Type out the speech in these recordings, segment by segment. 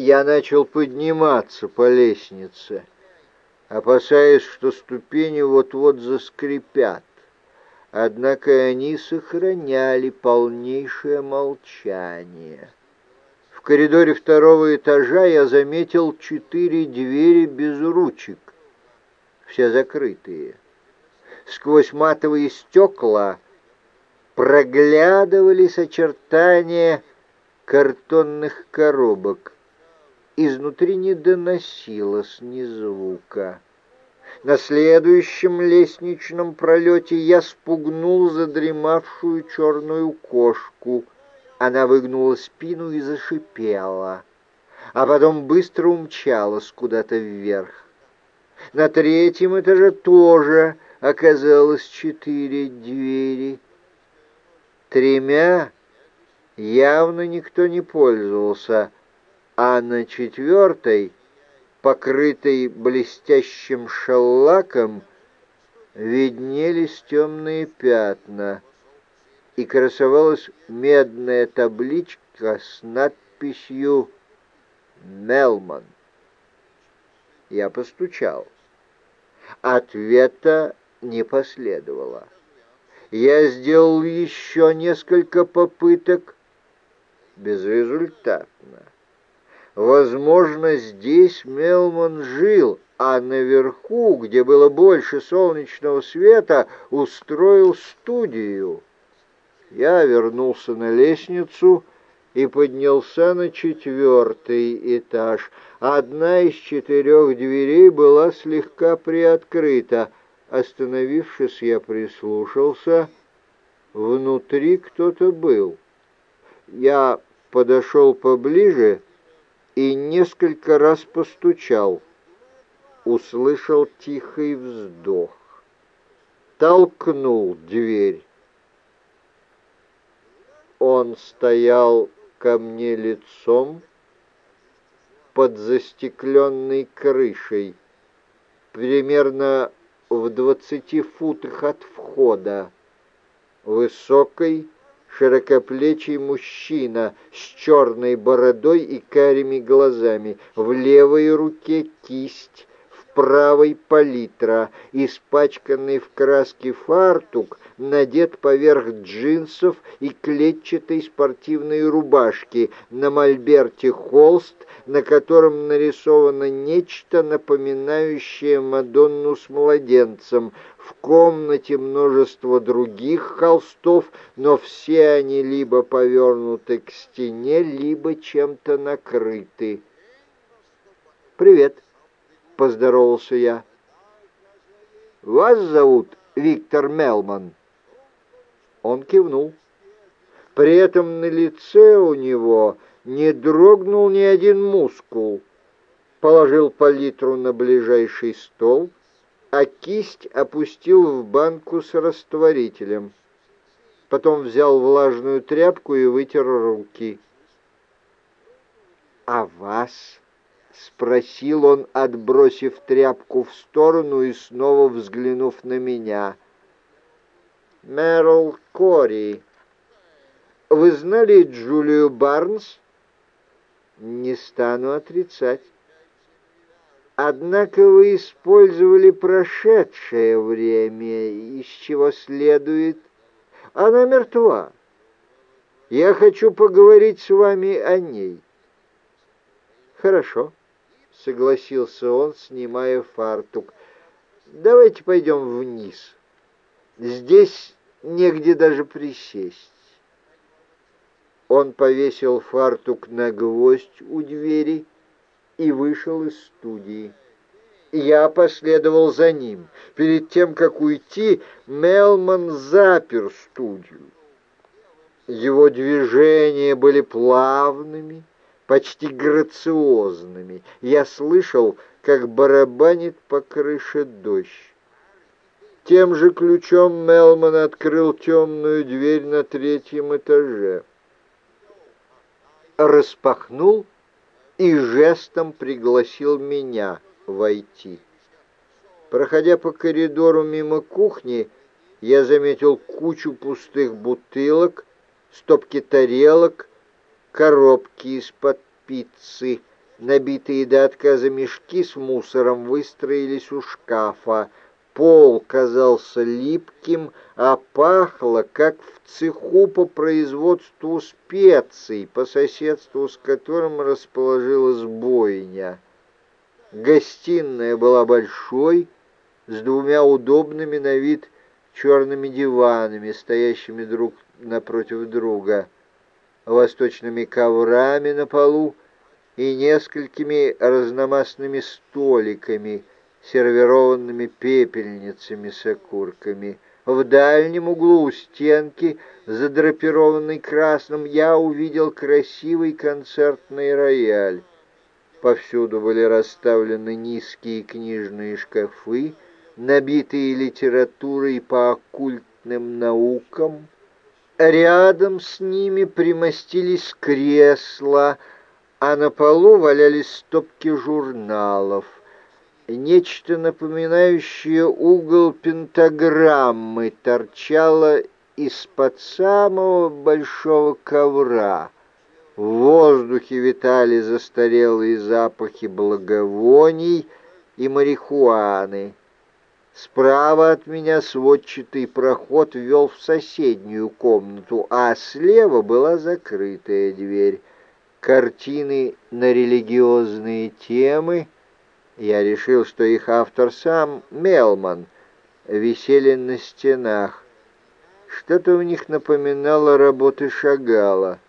Я начал подниматься по лестнице, опасаясь, что ступени вот-вот заскрипят. Однако они сохраняли полнейшее молчание. В коридоре второго этажа я заметил четыре двери без ручек, все закрытые. Сквозь матовые стекла проглядывались очертания картонных коробок. Изнутри не доносилось ни звука. На следующем лестничном пролете я спугнул задремавшую черную кошку. Она выгнула спину и зашипела, а потом быстро умчалась куда-то вверх. На третьем этаже тоже оказалось четыре двери. Тремя явно никто не пользовался, а на четвертой, покрытой блестящим шеллаком, виднелись темные пятна, и красовалась медная табличка с надписью «Мелман». Я постучал. Ответа не последовало. Я сделал еще несколько попыток, безрезультатно. Возможно, здесь Мелман жил, а наверху, где было больше солнечного света, устроил студию. Я вернулся на лестницу и поднялся на четвертый этаж. Одна из четырех дверей была слегка приоткрыта. Остановившись, я прислушался. Внутри кто-то был. Я подошел поближе и несколько раз постучал. Услышал тихий вздох. Толкнул дверь. Он стоял ко мне лицом под застекленной крышей, примерно в двадцати футах от входа. Высокий, широкоплечий мужчина с черной бородой и карими глазами, в левой руке кисть, правой палитра, испачканный в краске фартук надет поверх джинсов и клетчатой спортивной рубашки, на мольберте холст, на котором нарисовано нечто, напоминающее Мадонну с младенцем. В комнате множество других холстов, но все они либо повернуты к стене, либо чем-то накрыты. «Привет», — поздоровался я. «Вас зовут Виктор Мелман?» Он кивнул. При этом на лице у него не дрогнул ни один мускул. Положил палитру на ближайший стол, а кисть опустил в банку с растворителем. Потом взял влажную тряпку и вытер руки. «А вас?» — спросил он, отбросив тряпку в сторону и снова взглянув на меня. «Мэрл Кори. Вы знали Джулию Барнс?» не стану отрицать. Однако вы использовали прошедшее время, из чего следует, она мертва. Я хочу поговорить с вами о ней. Хорошо, согласился он, снимая фартук. Давайте пойдем вниз. Здесь негде даже присесть. Он повесил фартук на гвоздь у двери и вышел из студии. Я последовал за ним. Перед тем, как уйти, Мелман запер студию. Его движения были плавными, почти грациозными. Я слышал, как барабанит по крыше дождь. Тем же ключом Мелман открыл темную дверь на третьем этаже распахнул и жестом пригласил меня войти. Проходя по коридору мимо кухни, я заметил кучу пустых бутылок, стопки тарелок, коробки из-под пиццы. Набитые до отказа мешки с мусором выстроились у шкафа. Пол казался липким, а пахло, как в цеху по производству специй, по соседству с которым расположилась бойня. Гостиная была большой, с двумя удобными на вид черными диванами, стоящими друг напротив друга, восточными коврами на полу, и несколькими разномастными столиками, сервированными пепельницами с окурками. В дальнем углу у стенки, задрапированной красным, я увидел красивый концертный рояль. Повсюду были расставлены низкие книжные шкафы, набитые литературой по оккультным наукам. Рядом с ними примостились кресла, а на полу валялись стопки журналов. Нечто напоминающее угол пентаграммы торчало из-под самого большого ковра. В воздухе витали застарелые запахи благовоний и марихуаны. Справа от меня сводчатый проход вел в соседнюю комнату, а слева была закрытая дверь картины на религиозные темы, я решил, что их автор сам, Мелман, висели на стенах. Что-то в них напоминало работы Шагала.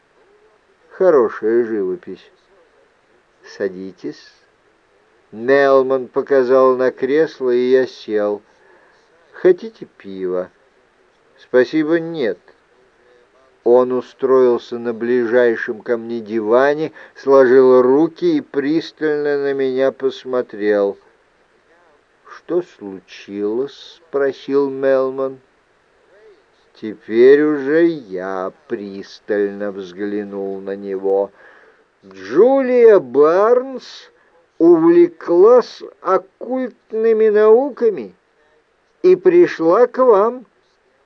Хорошая живопись. Садитесь. Мелман показал на кресло, и я сел. Хотите пива? Спасибо, нет. Он устроился на ближайшем ко мне диване, сложил руки и пристально на меня посмотрел. «Что случилось?» — спросил Мелман. Теперь уже я пристально взглянул на него. Джулия Барнс увлеклась оккультными науками и пришла к вам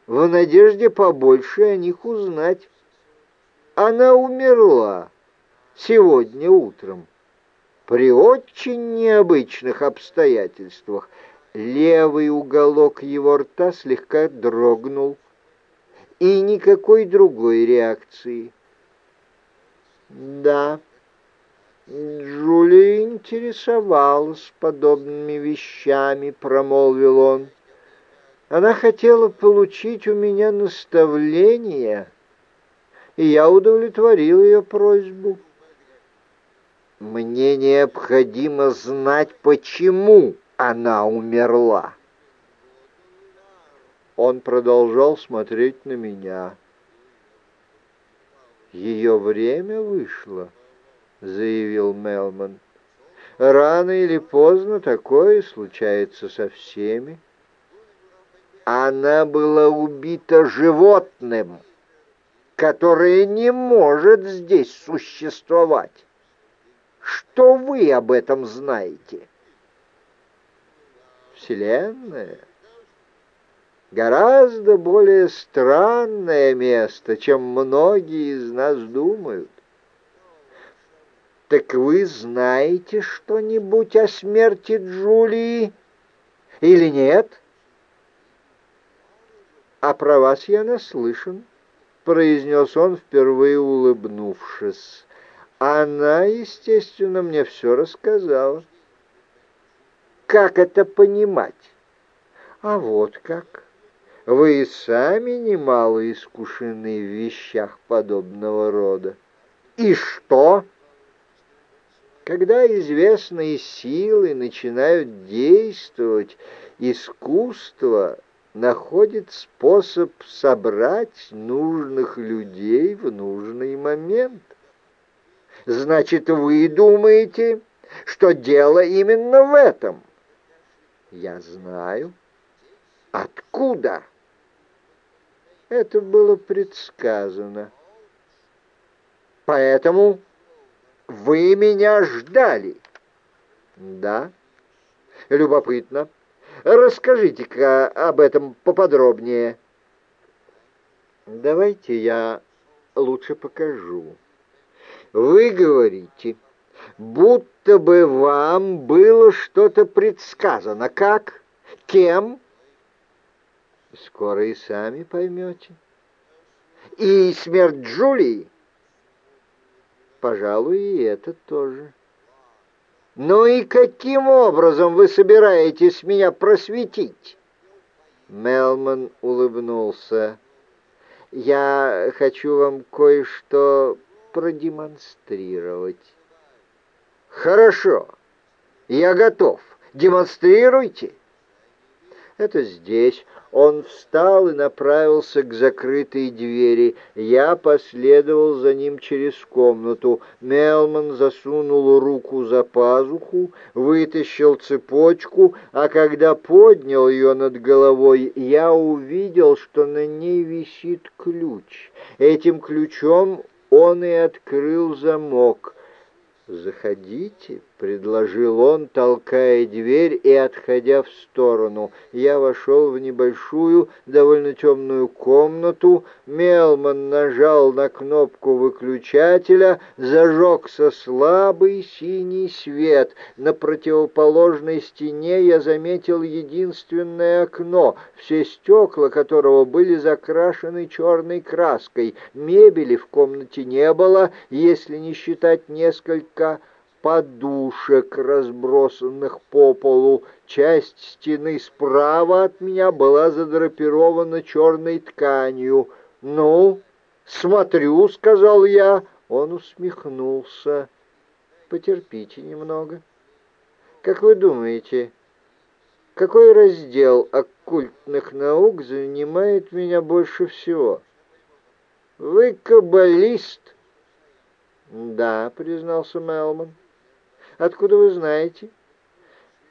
в надежде побольше о них узнать. Она умерла сегодня утром при очень необычных обстоятельствах. Левый уголок его рта слегка дрогнул, и никакой другой реакции. Да, Джулия интересовалась подобными вещами, промолвил он. Она хотела получить у меня наставление, и я удовлетворил ее просьбу. Мне необходимо знать, почему она умерла. Он продолжал смотреть на меня. «Ее время вышло», — заявил Мелман. «Рано или поздно такое случается со всеми». Она была убита животным, которое не может здесь существовать. Что вы об этом знаете? Вселенная гораздо более странное место, чем многие из нас думают. Так вы знаете что-нибудь о смерти Джулии или нет? — «А про вас я наслышан», — произнес он, впервые улыбнувшись. «Она, естественно, мне все рассказала». «Как это понимать?» «А вот как. Вы и сами немало искушены в вещах подобного рода». «И что?» Когда известные силы начинают действовать, искусство находит способ собрать нужных людей в нужный момент. Значит, вы думаете, что дело именно в этом? Я знаю. Откуда? Это было предсказано. Поэтому вы меня ждали. Да. Любопытно. Расскажите-ка об этом поподробнее. Давайте я лучше покажу. Вы говорите, будто бы вам было что-то предсказано. Как? Кем? Скоро и сами поймете. И смерть Джулии? Пожалуй, и это тоже. Ну и каким образом вы собираетесь меня просветить? Мелман улыбнулся. Я хочу вам кое-что продемонстрировать. Хорошо, я готов. Демонстрируйте. Это здесь. Он встал и направился к закрытой двери. Я последовал за ним через комнату. Мелман засунул руку за пазуху, вытащил цепочку, а когда поднял ее над головой, я увидел, что на ней висит ключ. Этим ключом он и открыл замок. «Заходите», — предложил он, толкая дверь и отходя в сторону. Я вошел в небольшую, довольно темную комнату. Мелман нажал на кнопку выключателя, зажегся слабый синий свет. На противоположной стене я заметил единственное окно, все стекла которого были закрашены черной краской. Мебели в комнате не было, если не считать несколько подушек, разбросанных по полу. Часть стены справа от меня была задрапирована черной тканью. «Ну, смотрю», — сказал я. Он усмехнулся. «Потерпите немного. Как вы думаете, какой раздел оккультных наук занимает меня больше всего?» «Вы каббалист», «Да», — признался Мелман. «Откуда вы знаете?»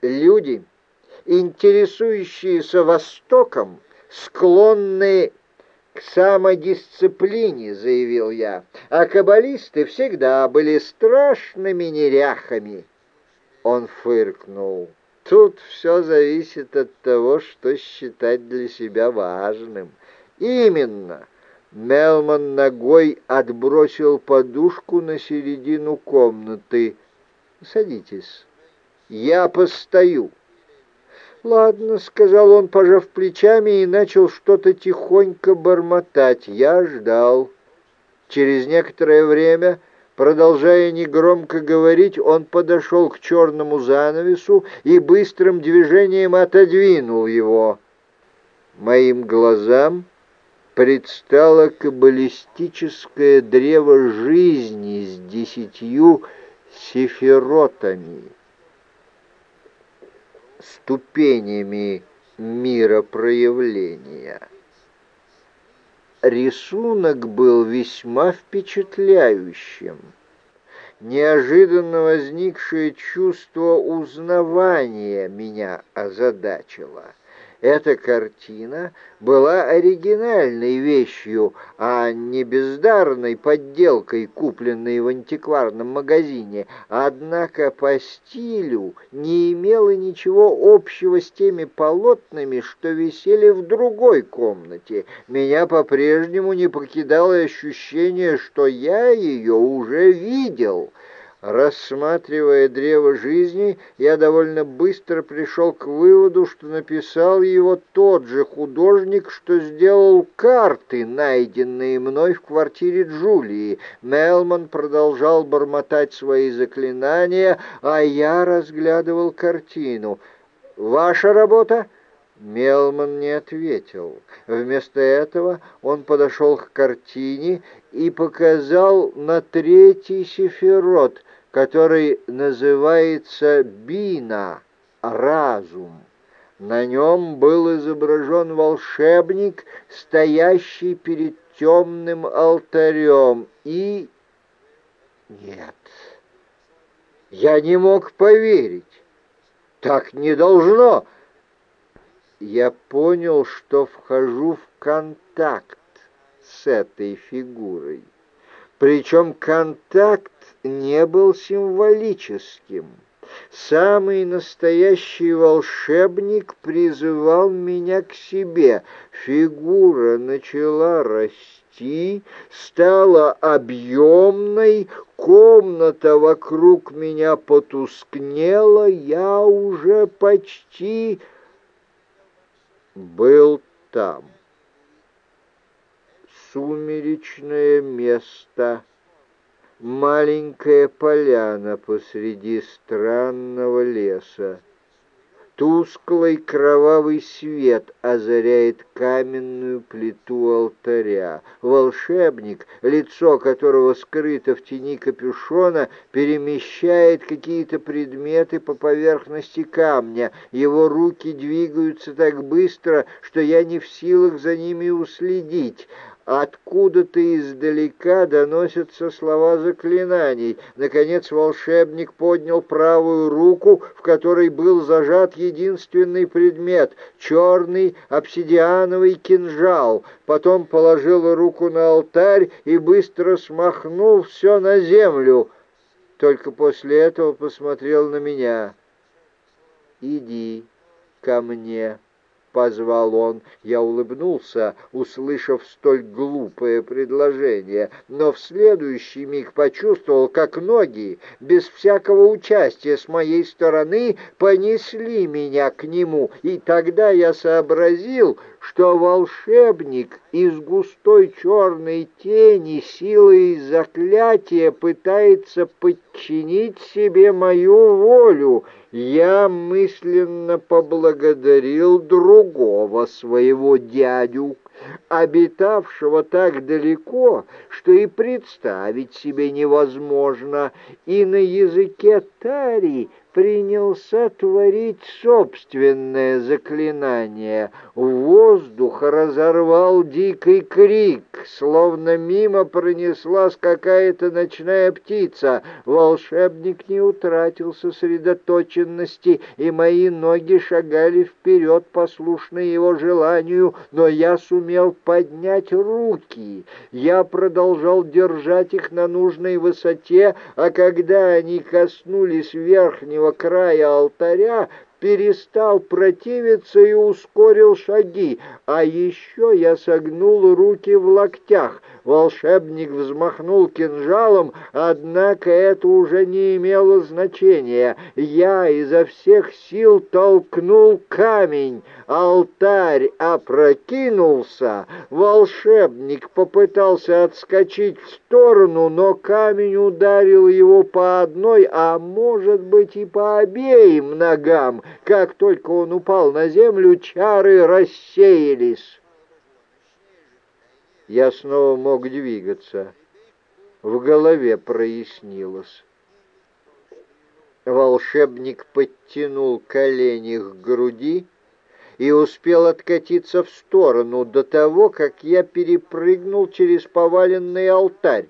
«Люди, интересующиеся Востоком, склонны к самодисциплине», — заявил я, «а каббалисты всегда были страшными неряхами». Он фыркнул. «Тут все зависит от того, что считать для себя важным». «Именно». Мелман ногой отбросил подушку на середину комнаты. «Садитесь. Я постою». «Ладно», — сказал он, пожав плечами, и начал что-то тихонько бормотать. Я ждал. Через некоторое время, продолжая негромко говорить, он подошел к черному занавесу и быстрым движением отодвинул его. Моим глазам предстало каббалистическое древо жизни с десятью сефиротами, ступенями миропроявления. Рисунок был весьма впечатляющим. Неожиданно возникшее чувство узнавания меня озадачило — эта картина была оригинальной вещью, а не бездарной подделкой, купленной в антикварном магазине, однако по стилю не имела ничего общего с теми полотнами, что висели в другой комнате. Меня по-прежнему не покидало ощущение, что я ее уже видел». Рассматривая древо жизни, я довольно быстро пришел к выводу, что написал его тот же художник, что сделал карты, найденные мной в квартире Джулии. Мелман продолжал бормотать свои заклинания, а я разглядывал картину. «Ваша работа?» Мелман не ответил. Вместо этого он подошел к картине и показал на третий сефирот — который называется Бина, разум. На нем был изображен волшебник, стоящий перед темным алтарем, и... Нет, я не мог поверить. Так не должно. Я понял, что вхожу в контакт с этой фигурой. Причем контакт не был символическим. Самый настоящий волшебник призывал меня к себе. Фигура начала расти, стала объемной, комната вокруг меня потускнела, я уже почти был там. Сумеречное место — маленькая поляна посреди странного леса. Тусклый кровавый свет озаряет каменную плиту алтаря. Волшебник, лицо которого скрыто в тени капюшона, перемещает какие-то предметы по поверхности камня. Его руки двигаются так быстро, что я не в силах за ними уследить. Откуда-то издалека доносятся слова заклинаний. Наконец волшебник поднял правую руку, в которой был зажат единственный предмет — черный обсидиановый кинжал. Потом положил руку на алтарь и быстро смахнул все на землю. Только после этого посмотрел на меня. «Иди ко мне». — позвал он. Я улыбнулся, услышав столь глупое предложение, но в следующий миг почувствовал, как ноги, без всякого участия с моей стороны, понесли меня к нему, и тогда я сообразил, что волшебник из густой черной тени силой заклятия пытается подчинить себе мою волю. Я мысленно поблагодарил другого своего дядю, обитавшего так далеко, что и представить себе невозможно, и на языке Тари принялся творить собственное заклинание. Воздух разорвал дикий крик, словно мимо пронеслась какая-то ночная птица. Волшебник не утратил сосредоточенности, и мои ноги шагали вперед, послушно его желанию, но я сумел поднять руки. Я продолжал держать их на нужной высоте, а когда они коснулись верхнего верхнего края алтаря, перестал противиться и ускорил шаги, а еще я согнул руки в локтях. Волшебник взмахнул кинжалом, однако это уже не имело значения. Я изо всех сил толкнул камень. Алтарь опрокинулся. Волшебник попытался отскочить в сторону, но камень ударил его по одной, а может быть и по обеим ногам. Как только он упал на землю, чары рассеялись. Я снова мог двигаться. В голове прояснилось. Волшебник подтянул колени к груди и успел откатиться в сторону до того, как я перепрыгнул через поваленный алтарь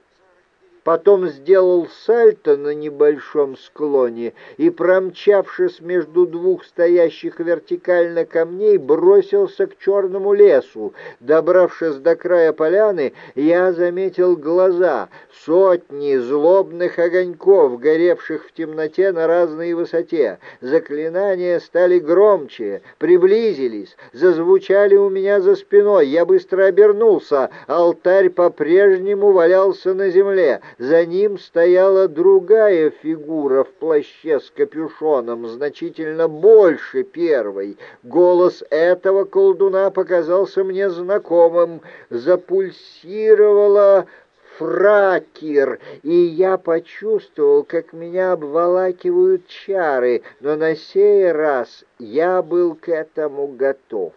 потом сделал сальто на небольшом склоне и, промчавшись между двух стоящих вертикально камней, бросился к черному лесу. Добравшись до края поляны, я заметил глаза, сотни злобных огоньков, горевших в темноте на разной высоте. Заклинания стали громче, приблизились, зазвучали у меня за спиной. Я быстро обернулся, алтарь по-прежнему валялся на земле. За ним стояла другая фигура в плаще с капюшоном, значительно больше первой. Голос этого колдуна показался мне знакомым. Запульсировала фракер, и я почувствовал, как меня обволакивают чары, но на сей раз я был к этому готов.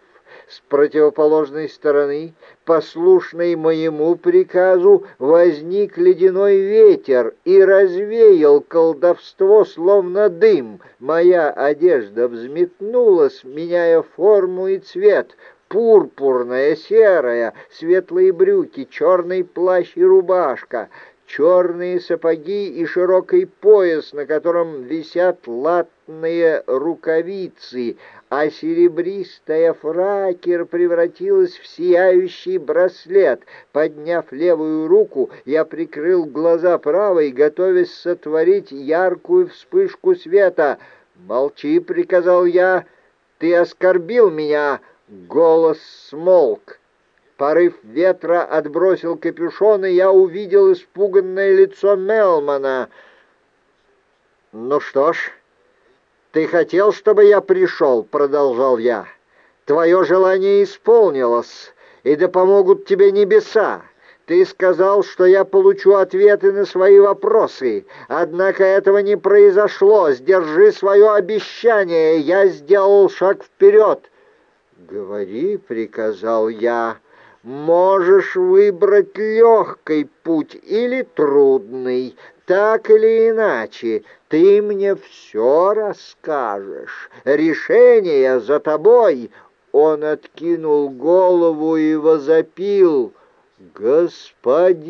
С противоположной стороны, послушный моему приказу, возник ледяной ветер и развеял колдовство, словно дым. Моя одежда взметнулась, меняя форму и цвет пурпурная, серая, светлые брюки, черный плащ и рубашка. черные сапоги и широкий пояс, на котором висят латные рукавицы, а серебристая фракер превратилась в сияющий браслет. Подняв левую руку, я прикрыл глаза правой, готовясь сотворить яркую вспышку света. «Молчи!» — приказал я. «Ты оскорбил меня!» Голос смолк. Порыв ветра отбросил капюшон, и я увидел испуганное лицо Мелмана. «Ну что ж, ты хотел, чтобы я пришел?» — продолжал я. «Твое желание исполнилось, и да помогут тебе небеса. Ты сказал, что я получу ответы на свои вопросы, однако этого не произошло. Сдержи свое обещание, я сделал шаг вперед». «Говори», — приказал я, — Можешь выбрать легкий путь или трудный. Так или иначе, ты мне все расскажешь. Решение за тобой. Он откинул голову и возопил. «Господин!»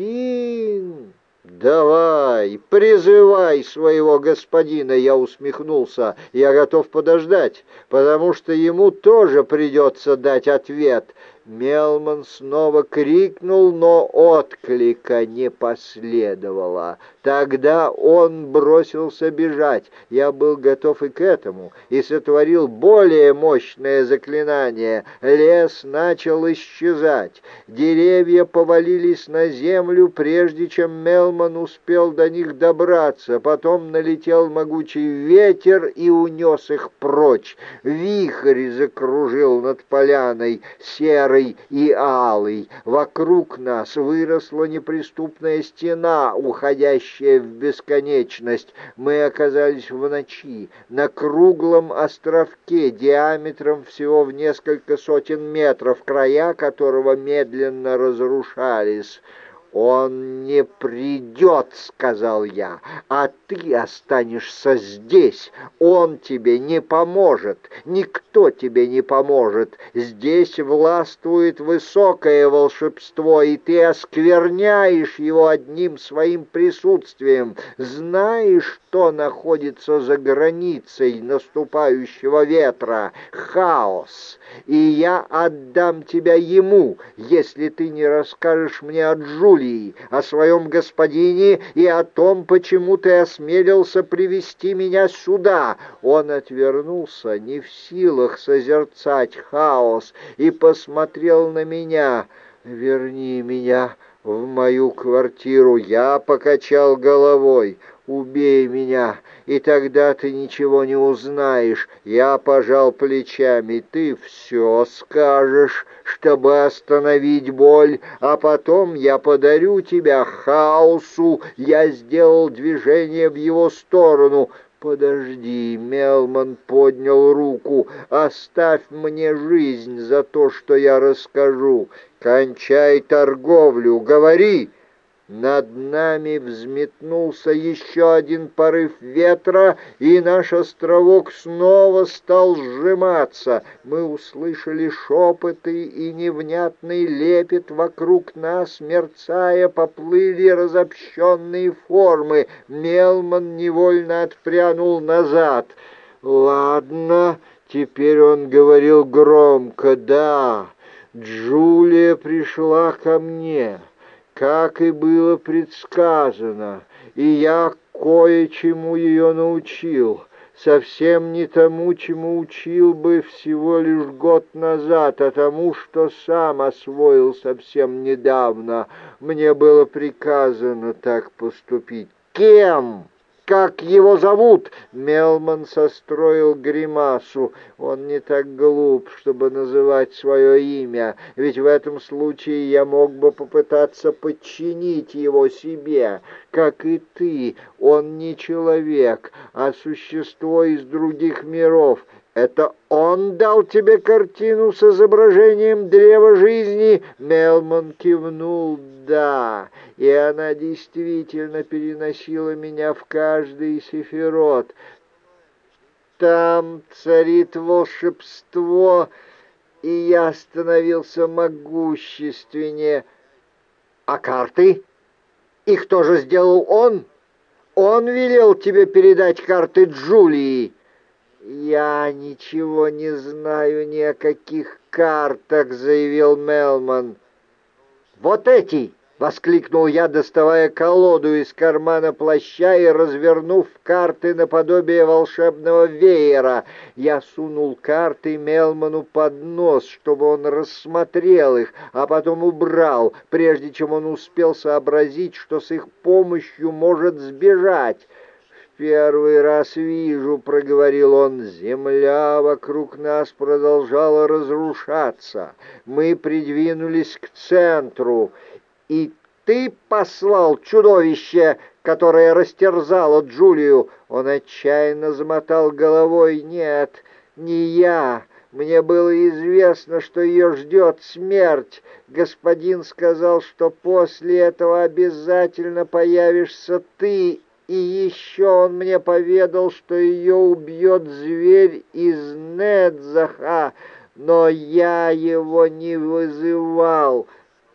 «Давай, призывай своего господина!» Я усмехнулся. «Я готов подождать, потому что ему тоже придется дать ответ. Мелман снова крикнул, но отклика не последовало. Тогда он бросился бежать. Я был готов и к этому, и сотворил более мощное заклинание. Лес начал исчезать. Деревья повалились на землю, прежде чем Мелман успел до них добраться. Потом налетел могучий ветер и унес их прочь. Вихрь закружил над поляной, серый серый и алый. Вокруг нас выросла неприступная стена, уходящая в бесконечность. Мы оказались в ночи, на круглом островке, диаметром всего в несколько сотен метров, края которого медленно разрушались. «Он не придет», — сказал я, — «а ты останешься здесь. Он тебе не поможет, никто тебе не поможет. Здесь властвует высокое волшебство, и ты оскверняешь его одним своим присутствием. Знаешь, что находится за границей наступающего ветра? Хаос. И я отдам тебя ему, если ты не расскажешь мне о Джулии, о своем господине и о том, почему ты осмелился привести меня сюда». Он отвернулся, не в силах созерцать хаос, и посмотрел на меня. «Верни меня в мою квартиру». Я покачал головой. «Убей меня, и тогда ты ничего не узнаешь». Я пожал плечами. «Ты все скажешь, чтобы остановить боль, а потом я подарю тебя хаосу». Я сделал движение в его сторону. «Подожди», — Мелман поднял руку, — «оставь мне жизнь за то, что я расскажу. Кончай торговлю, говори». Над нами взметнулся еще один порыв ветра, и наш островок снова стал сжиматься. Мы услышали шепоты и невнятный лепет вокруг нас, мерцая, поплыли разобщенные формы. Мелман невольно отпрянул назад. «Ладно», — теперь он говорил громко, — «да, Джулия пришла ко мне» как и было предсказано, и я кое-чему ее научил, совсем не тому, чему учил бы всего лишь год назад, а тому, что сам освоил совсем недавно. Мне было приказано так поступить. Кем? Как его зовут?» Мелман состроил гримасу. Он не так глуп, чтобы называть свое имя, ведь в этом случае я мог бы попытаться подчинить его себе. Как и ты, он не человек, а существо из других миров. Это он дал тебе картину с изображением древа жизни?» Мелман кивнул «да» и она действительно переносила меня в каждый сефирот. Там царит волшебство, и я становился могущественнее. А карты? И кто же сделал он? Он велел тебе передать карты Джулии. «Я ничего не знаю ни о каких картах», — заявил Мелман. «Вот эти!» — воскликнул я, доставая колоду из кармана плаща и развернув карты наподобие волшебного веера. Я сунул карты Мелману под нос, чтобы он рассмотрел их, а потом убрал, прежде чем он успел сообразить, что с их помощью может сбежать. «Первый раз вижу», — проговорил он, — «земля вокруг нас продолжала разрушаться. Мы придвинулись к центру, и ты послал чудовище, которое растерзало Джулию. Он отчаянно замотал головой. Нет, не я. Мне было известно, что ее ждет смерть. Господин сказал, что после этого обязательно появишься ты, и еще он мне поведал, что ее убьет зверь из Недзаха, но я его не вызывал.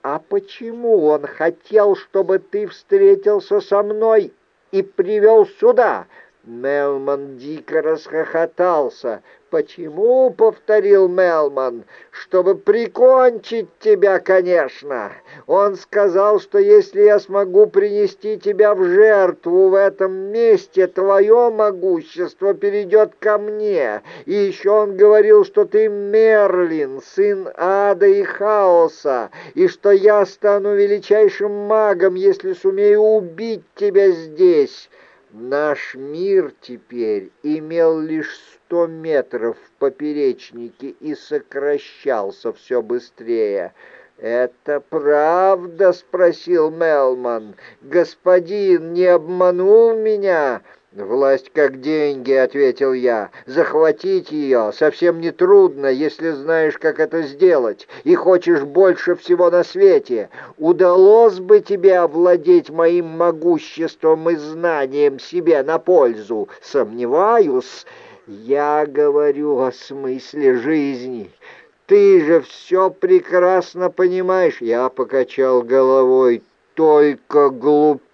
«А почему он хотел, чтобы ты встретился со мной и привел сюда?» Мелман дико расхохотался. «Почему?» — повторил Мелман. «Чтобы прикончить тебя, конечно. Он сказал, что если я смогу принести тебя в жертву в этом месте, твое могущество перейдет ко мне. И еще он говорил, что ты Мерлин, сын ада и хаоса, и что я стану величайшим магом, если сумею убить тебя здесь». Наш мир теперь имел лишь сто метров в поперечнике и сокращался все быстрее. «Это правда?» — спросил Мелман. «Господин не обманул меня?» «Власть как деньги», — ответил я. «Захватить ее совсем не трудно, если знаешь, как это сделать, и хочешь больше всего на свете. Удалось бы тебе овладеть моим могуществом и знанием себе на пользу? Сомневаюсь. Я говорю о смысле жизни». Ты же все прекрасно понимаешь. Я покачал головой. Только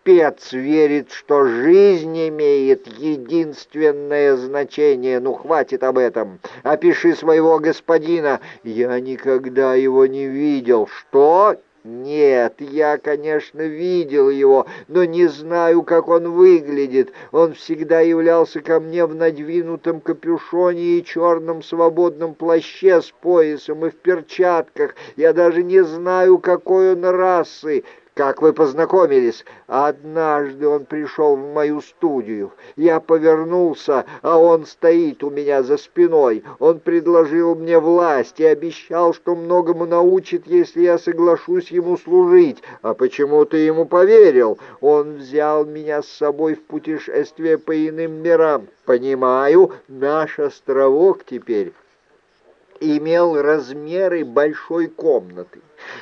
глупец верит, что жизнь имеет единственное значение. Ну, хватит об этом. Опиши своего господина. Я никогда его не видел. Что? Нет, я, конечно, видел его, но не знаю, как он выглядит. Он всегда являлся ко мне в надвинутом капюшоне и черном свободном плаще с поясом и в перчатках. Я даже не знаю, какой он расы. Как вы познакомились? Однажды он пришел в мою студию. Я повернулся, а он стоит у меня за спиной. Он предложил мне власть и обещал, что многому научит, если я соглашусь ему служить. А почему ты ему поверил? Он взял меня с собой в путешествие по иным мирам. Понимаю, наш островок теперь имел размеры большой комнаты.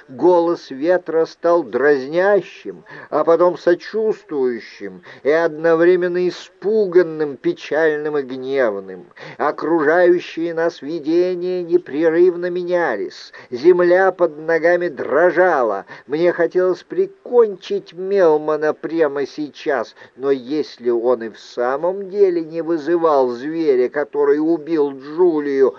Голос ветра стал дразнящим, а потом сочувствующим и одновременно испуганным, печальным и гневным. Окружающие нас видения непрерывно менялись. Земля под ногами дрожала. Мне хотелось прикончить Мелмана прямо сейчас, но если он и в самом деле не вызывал зверя, который убил Джулию,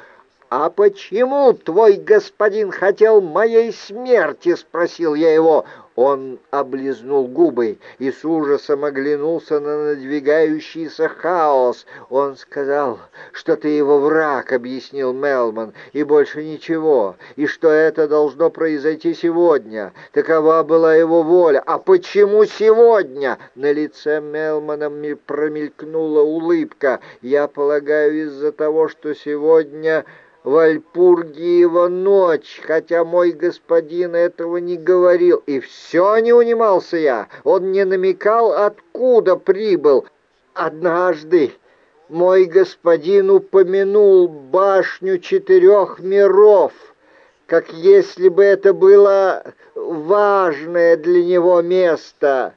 «А почему твой господин хотел моей смерти?» — спросил я его. Он облизнул губы и с ужасом оглянулся на надвигающийся хаос. Он сказал, что ты его враг, — объяснил Мелман, — и больше ничего, и что это должно произойти сегодня. Такова была его воля. А почему сегодня? На лице Мелмана промелькнула улыбка. Я полагаю, из-за того, что сегодня... Вальпургиева ночь, хотя мой господин этого не говорил. И все не унимался я. Он не намекал, откуда прибыл. Однажды мой господин упомянул башню четырех миров, как если бы это было важное для него место.